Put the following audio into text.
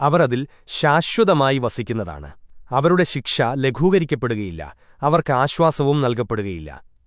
അവർ അതിൽ ശാശ്വതമായി വസിക്കുന്നതാണ്. അവരുടെ ശിക്ഷ ലഘൂകരിക്കപ്പെടുകയില്ല. അവർക്ക് ആശ്വാസവും നൽകപ്പെടുകയില്ല.